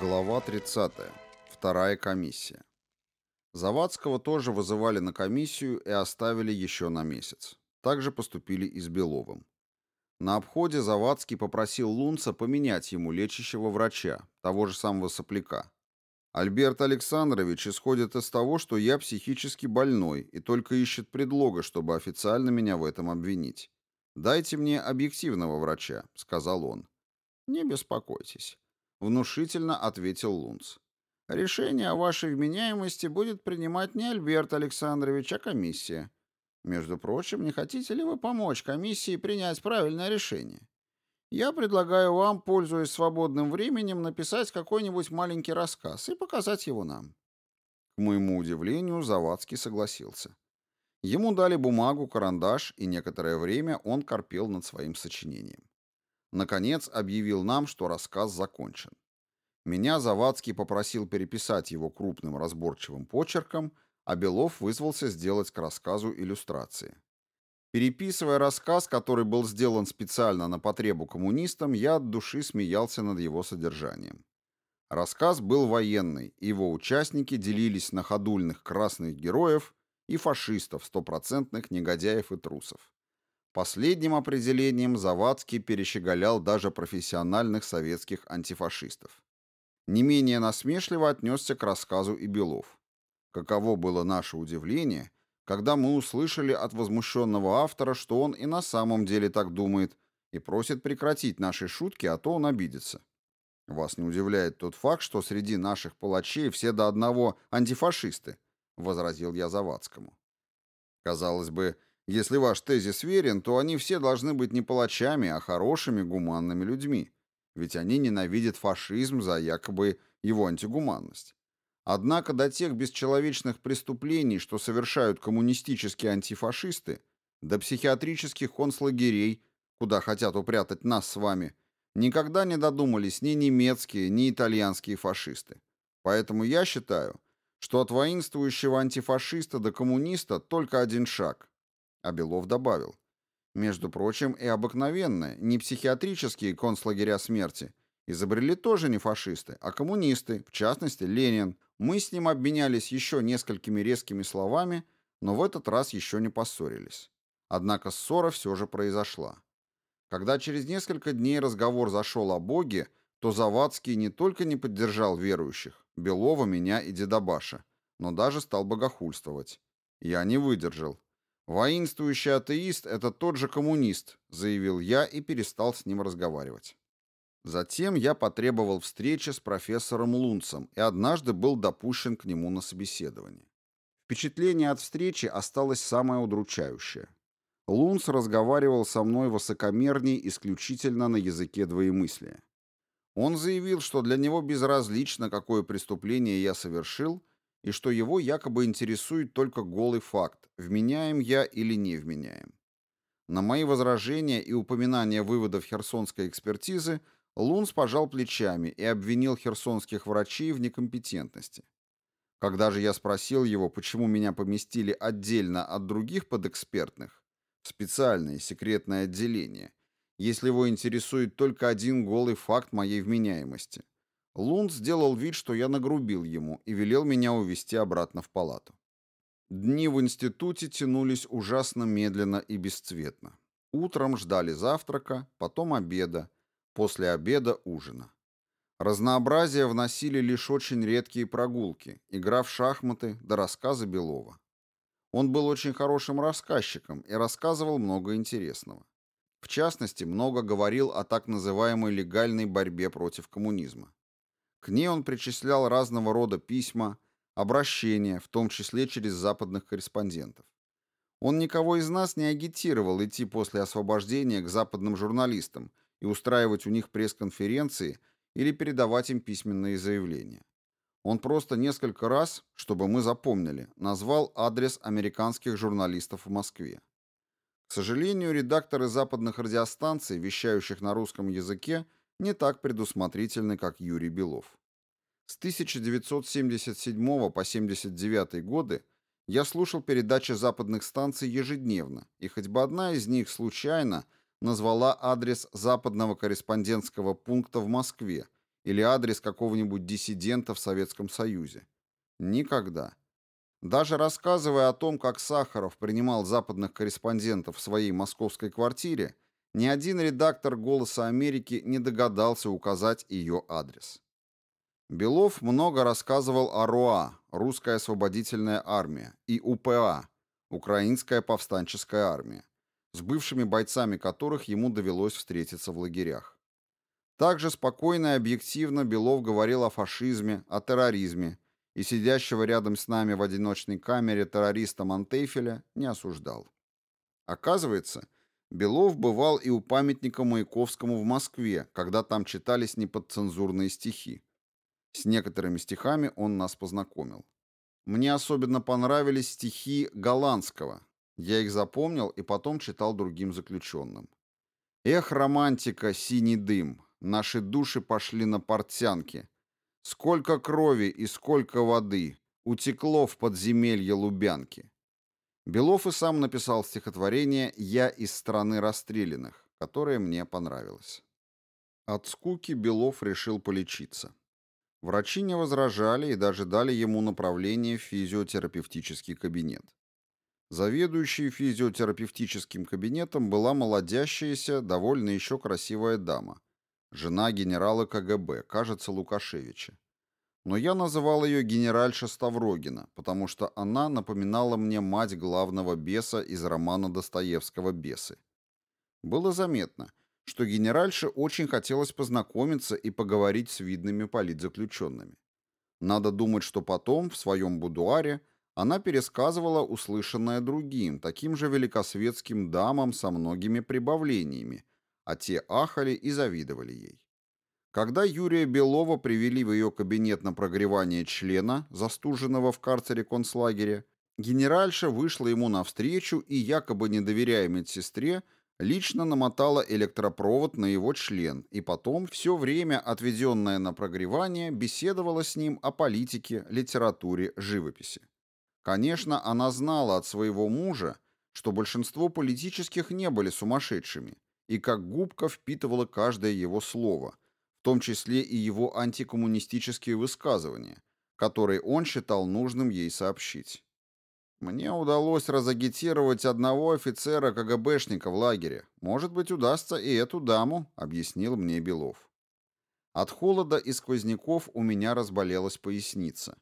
Глава 30. Вторая комиссия. Завадского тоже вызывали на комиссию и оставили еще на месяц. Так же поступили и с Беловым. На обходе Завадский попросил Лунца поменять ему лечащего врача, того же самого сопляка. Альберт Александрович исходит из того, что я психически больной и только ищет предлога, чтобы официально меня в этом обвинить. «Дайте мне объективного врача», — сказал он. «Не беспокойтесь. — внушительно ответил Лунц. «Решение о вашей вменяемости будет принимать не Альберт Александрович, а комиссия. Между прочим, не хотите ли вы помочь комиссии принять правильное решение? Я предлагаю вам, пользуясь свободным временем, написать какой-нибудь маленький рассказ и показать его нам». К моему удивлению, Завадский согласился. Ему дали бумагу, карандаш, и некоторое время он корпел над своим сочинением. Наконец объявил нам, что рассказ закончен. Меня Завадский попросил переписать его крупным разборчивым почерком, а Белов вызвался сделать к рассказу иллюстрации. Переписывая рассказ, который был сделан специально на потребу коммунистам, я от души смеялся над его содержанием. Рассказ был военный, его участники делились на ходульных красных героев и фашистов, стопроцентных негодяев и трусов. Последним определением Завадский перещеголял даже профессиональных советских антифашистов. Не менее насмешливо отнесся к рассказу и Белов. Каково было наше удивление, когда мы услышали от возмущенного автора, что он и на самом деле так думает, и просит прекратить наши шутки, а то он обидится. Вас не удивляет тот факт, что среди наших палачей все до одного антифашисты, возразил я Завадскому. Казалось бы, если ваш тезис верен, то они все должны быть не палачами, а хорошими, гуманными людьми. Ведь они ненавидят фашизм за якобы его антигуманность. Однако до тех бесчеловечных преступлений, что совершают коммунистические антифашисты, до психиатрических концлагерей, куда хотят упрятать нас с вами, никогда не додумались ни немецкие, ни итальянские фашисты. Поэтому я считаю, что от воинствующего антифашиста до коммуниста только один шаг, а Белов добавил. Между прочим, и обыкновенные, не психиатрические концлагеря смерти изобрели тоже не фашисты, а коммунисты, в частности Ленин. Мы с ним обменялись еще несколькими резкими словами, но в этот раз еще не поссорились. Однако ссора все же произошла. Когда через несколько дней разговор зашел о Боге, то Завадский не только не поддержал верующих, Белова, меня и Дедабаша, но даже стал богохульствовать. Я не выдержал «Воинствующий атеист — это тот же коммунист», — заявил я и перестал с ним разговаривать. Затем я потребовал встречи с профессором Лунцем и однажды был допущен к нему на собеседование. Впечатление от встречи осталось самое удручающее. Лунц разговаривал со мной высокомерней исключительно на языке двоемыслия. Он заявил, что для него безразлично, какое преступление я совершил — и что его якобы интересует только голый факт, вменяем я или не вменяем. На мои возражения и упоминания выводов херсонской экспертизы Лунс пожал плечами и обвинил херсонских врачей в некомпетентности. Когда же я спросил его, почему меня поместили отдельно от других подэкспертных, в специальное секретное отделение, если его интересует только один голый факт моей вменяемости – Лунд сделал вид, что я нагрубил ему, и велел меня увести обратно в палату. Дни в институте тянулись ужасно медленно и бесцветно. Утром ждали завтрака, потом обеда, после обеда ужина. Разнообразие вносили лишь очень редкие прогулки, игра в шахматы да рассказы Белова. Он был очень хорошим рассказчиком и рассказывал много интересного. В частности, много говорил о так называемой легальной борьбе против коммунизма. К ней он причислял разного рода письма, обращения, в том числе через западных корреспондентов. Он никого из нас не агитировал идти после освобождения к западным журналистам и устраивать у них пресс-конференции или передавать им письменные заявления. Он просто несколько раз, чтобы мы запомнили, назвал адрес американских журналистов в Москве. К сожалению, редакторы западных радиостанций, вещающих на русском языке, не так предусмотрительны, как Юрий Белов. С 1977 по 79 годы я слушал передачи западных станций ежедневно, и хоть бы одна из них случайно назвала адрес западного корреспондентского пункта в Москве или адрес какого-нибудь диссидента в Советском Союзе. Никогда. Даже рассказывая о том, как Сахаров принимал западных корреспондентов в своей московской квартире, ни один редактор «Голоса Америки» не догадался указать ее адрес. Белов много рассказывал о РОА, Русская освободительная армия, и УПА, Украинская повстанческая армия, с бывшими бойцами которых ему довелось встретиться в лагерях. Также спокойно и объективно Белов говорил о фашизме, о терроризме, и сидящего рядом с нами в одиночной камере террориста Монтейфеля не осуждал. Оказывается, Белов бывал и у памятника Маяковскому в Москве, когда там читались неподцензурные стихи. С некоторыми стихами он нас познакомил. Мне особенно понравились стихи Голландского. Я их запомнил и потом читал другим заключенным. «Эх, романтика, синий дым, наши души пошли на портянки. Сколько крови и сколько воды утекло в подземелье Лубянки». Белов и сам написал стихотворение «Я из страны расстрелянных», которое мне понравилось. От скуки Белов решил полечиться. Врачи не возражали и даже дали ему направление в физиотерапевтический кабинет. Заведующей физиотерапевтическим кабинетом была молодящаяся, довольно еще красивая дама, жена генерала КГБ, кажется, Лукашевича. Но я называл ее генеральша Ставрогина, потому что она напоминала мне мать главного беса из романа Достоевского «Бесы». Было заметно, что генеральше очень хотелось познакомиться и поговорить с видными политзаключенными. Надо думать, что потом, в своем будуаре, она пересказывала услышанное другим, таким же великосветским дамам со многими прибавлениями, а те ахали и завидовали ей. Когда Юрия Белова привели в ее кабинет на прогревание члена, застуженного в карцере концлагеря, генеральша вышла ему навстречу и, якобы не доверяя медсестре, лично намотала электропровод на его член и потом все время, отведенное на прогревание, беседовала с ним о политике, литературе, живописи. Конечно, она знала от своего мужа, что большинство политических не были сумасшедшими, и как губка впитывала каждое его слово, том числе и его антикоммунистические высказывания, которые он считал нужным ей сообщить. Мне удалось разагитировать одного офицера КГБшника в лагере. Может быть, удастся и эту даму, объяснил мне Белов. От холода и сквозняков у меня разболелась поясница.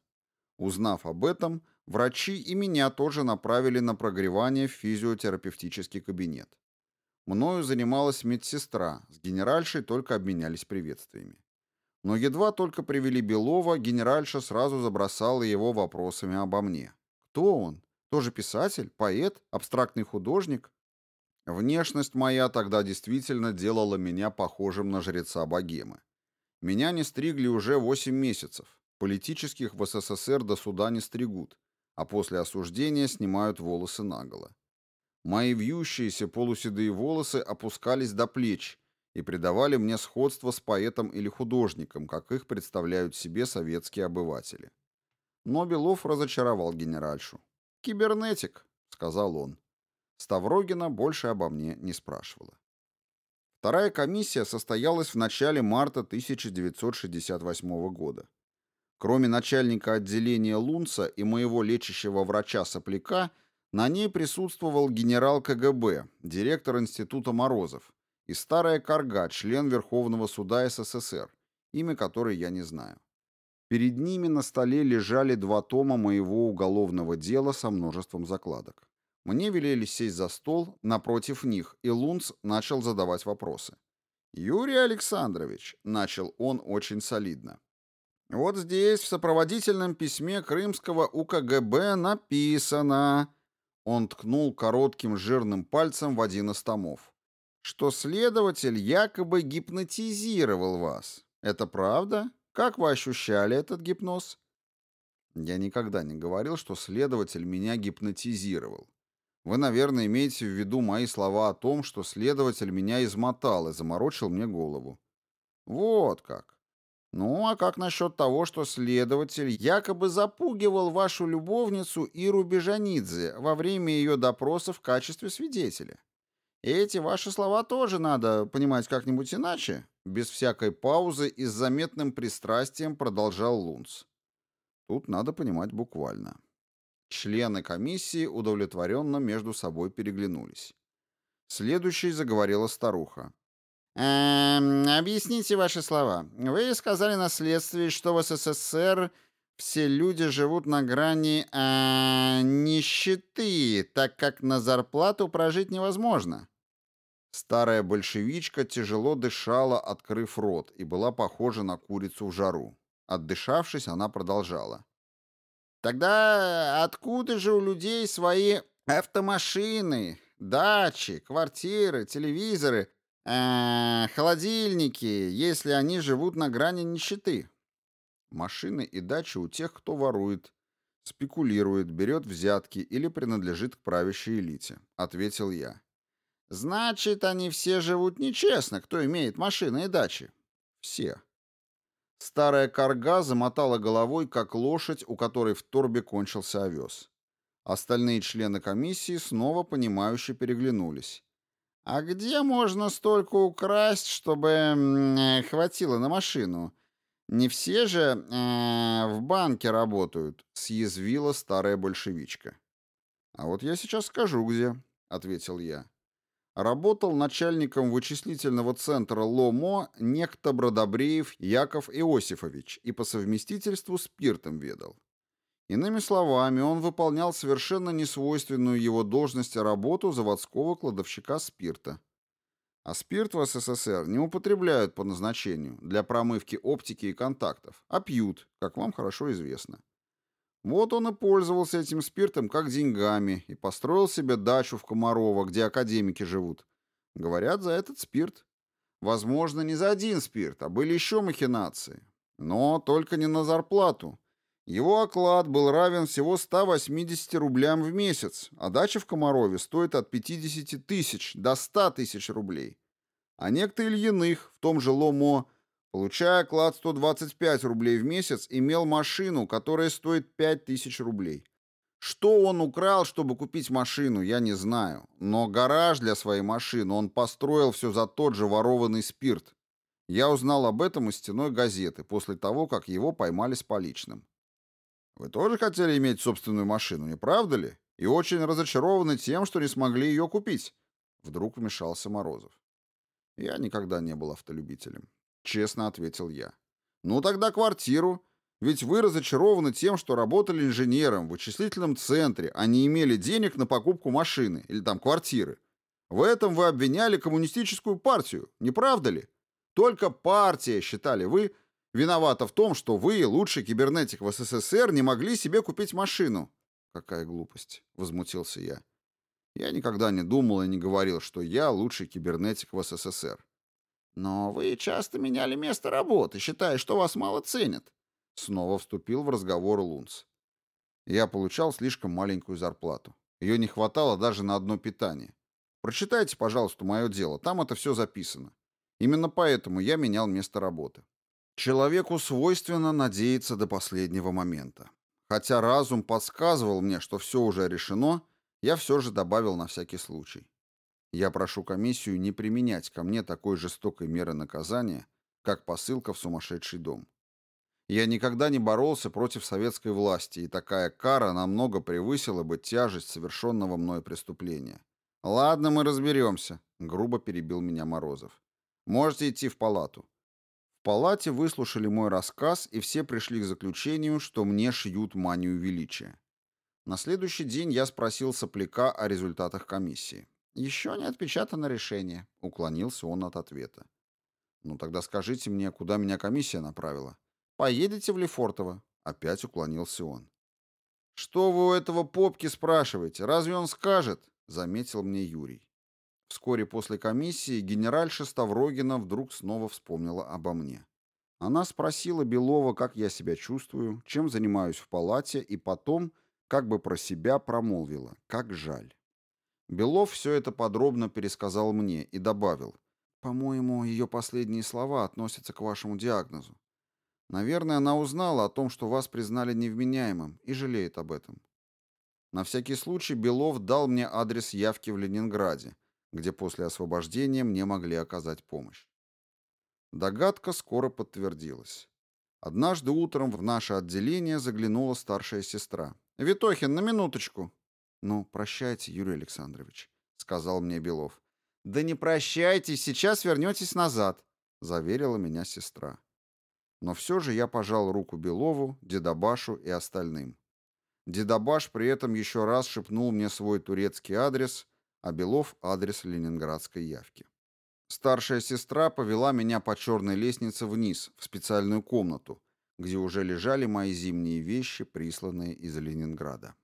Узнав об этом, врачи и меня тоже направили на прогревание в физиотерапевтический кабинет. Мною занималась медсестра, с генеральшей только обменялись приветствиями. Но едва только привели Белова, генеральша сразу забросала его вопросами обо мне. Кто он? Тоже писатель, поэт, абстрактный художник? Внешность моя тогда действительно делала меня похожим на жреца богемы. Меня не стригли уже 8 месяцев. Политических в СССР до суда не стригут, а после осуждения снимают волосы наголо. Мои вьющиеся полуседые волосы опускались до плеч и придавали мне сходство с поэтом или художником, как их представляют себе советские обыватели. Но Белов разочаровал генеральшу. «Кибернетик», — сказал он. Ставрогина больше обо мне не спрашивала. Вторая комиссия состоялась в начале марта 1968 года. Кроме начальника отделения Лунца и моего лечащего врача Сопляка, на ней присутствовал генерал КГБ, директор Института Морозов, и старая Карга, член Верховного суда СССР, имя которой я не знаю. Перед ними на столе лежали два тома моего уголовного дела со множеством закладок. Мне велели сесть за стол напротив них, и Лунц начал задавать вопросы. «Юрий Александрович», — начал он очень солидно, — «вот здесь в сопроводительном письме Крымского УКГБ написано...» Он ткнул коротким жирным пальцем в один из томов. «Что следователь якобы гипнотизировал вас. Это правда?» Как вы ощущали этот гипноз? Я никогда не говорил, что следователь меня гипнотизировал. Вы, наверное, имеете в виду мои слова о том, что следователь меня измотал и заморочил мне голову. Вот как. Ну, а как насчет того, что следователь якобы запугивал вашу любовницу Иру Бежанидзе во время ее допроса в качестве свидетеля? эти ваши слова тоже надо понимать как-нибудь иначе, без всякой паузы и с заметным пристрастием продолжал Лунц. Тут надо понимать буквально. Члены комиссии удовлетворенно между собой переглянулись. Следующей заговорила старуха. «Эм, объясните ваши слова. Вы сказали на следствии, что в СССР все люди живут на грани э, нищеты, так как на зарплату прожить невозможно. Старая большевичка тяжело дышала, открыв рот, и была похожа на курицу в жару. Отдышавшись, она продолжала. «Тогда откуда же у людей свои автомашины, дачи, квартиры, телевизоры, э, холодильники, если они живут на грани нищеты?» Машины и дачи у тех, кто ворует, спекулирует, берет взятки или принадлежит к правящей элите, ответил я. Значит, они все живут нечестно, кто имеет машины и дачи. Все. Старая корга замотала головой, как лошадь, у которой в торбе кончился овес. Остальные члены комиссии снова понимающе переглянулись. «А где можно столько украсть, чтобы э, хватило на машину?» Не все же э, в банке работают, съязвила старая большевичка. А вот я сейчас скажу где, ответил я. Работал начальником вычислительного центра ЛОМО некто Бродобреев Яков Иосифович и по совместительству спиртом ведал. Иными словами, он выполнял совершенно несвойственную его должности работу заводского кладовщика спирта. А спирт в СССР не употребляют по назначению для промывки оптики и контактов, а пьют, как вам хорошо известно. Вот он и пользовался этим спиртом как деньгами и построил себе дачу в Комарово, где академики живут. Говорят, за этот спирт. Возможно, не за один спирт, а были еще махинации. Но только не на зарплату. Его оклад был равен всего 180 рублям в месяц, а дача в Комарове стоит от 50 тысяч до 100 тысяч рублей. А некто Ильиных в том же Ломо, получая оклад 125 рублей в месяц, имел машину, которая стоит 5 тысяч рублей. Что он украл, чтобы купить машину, я не знаю. Но гараж для своей машины он построил все за тот же ворованный спирт. Я узнал об этом из стеной газеты после того, как его поймали с поличным. Вы тоже хотели иметь собственную машину, не правда ли? И очень разочарованы тем, что не смогли ее купить. Вдруг вмешался Морозов. Я никогда не был автолюбителем. Честно ответил я. Ну тогда квартиру. Ведь вы разочарованы тем, что работали инженером в вычислительном центре, а не имели денег на покупку машины или там квартиры. В этом вы обвиняли коммунистическую партию, не правда ли? Только партия, считали вы, виновата в том, что вы, лучший кибернетик в СССР, не могли себе купить машину. Какая глупость, возмутился я. Я никогда не думал и не говорил, что я лучший кибернетик в СССР. Но вы часто меняли место работы, считая, что вас мало ценят. Снова вступил в разговор Лунц. Я получал слишком маленькую зарплату. Ее не хватало даже на одно питание. Прочитайте, пожалуйста, мое дело, там это все записано. Именно поэтому я менял место работы. Человеку свойственно надеяться до последнего момента. Хотя разум подсказывал мне, что все уже решено, я все же добавил на всякий случай. Я прошу комиссию не применять ко мне такой жестокой меры наказания, как посылка в сумасшедший дом. Я никогда не боролся против советской власти, и такая кара намного превысила бы тяжесть совершенного мной преступления. «Ладно, мы разберемся», — грубо перебил меня Морозов. «Можете идти в палату палате выслушали мой рассказ, и все пришли к заключению, что мне шьют манию величия. На следующий день я спросил сопляка о результатах комиссии. «Еще не отпечатано решение», — уклонился он от ответа. «Ну тогда скажите мне, куда меня комиссия направила?» «Поедете в Лефортово», — опять уклонился он. «Что вы у этого попки спрашиваете? Разве он скажет?» — заметил мне Юрий. Вскоре после комиссии генеральша Ставрогина вдруг снова вспомнила обо мне. Она спросила Белова, как я себя чувствую, чем занимаюсь в палате, и потом, как бы про себя, промолвила, как жаль. Белов все это подробно пересказал мне и добавил, «По-моему, ее последние слова относятся к вашему диагнозу. Наверное, она узнала о том, что вас признали невменяемым, и жалеет об этом». На всякий случай Белов дал мне адрес явки в Ленинграде, где после освобождения мне могли оказать помощь. Догадка скоро подтвердилась. Однажды утром в наше отделение заглянула старшая сестра. «Витохин, на минуточку!» «Ну, прощайте, Юрий Александрович», — сказал мне Белов. «Да не прощайтесь, сейчас вернетесь назад», — заверила меня сестра. Но все же я пожал руку Белову, Дедобашу и остальным. Дедобаш при этом еще раз шепнул мне свой турецкий адрес, а Белов — адрес ленинградской явки. Старшая сестра повела меня по черной лестнице вниз, в специальную комнату, где уже лежали мои зимние вещи, присланные из Ленинграда.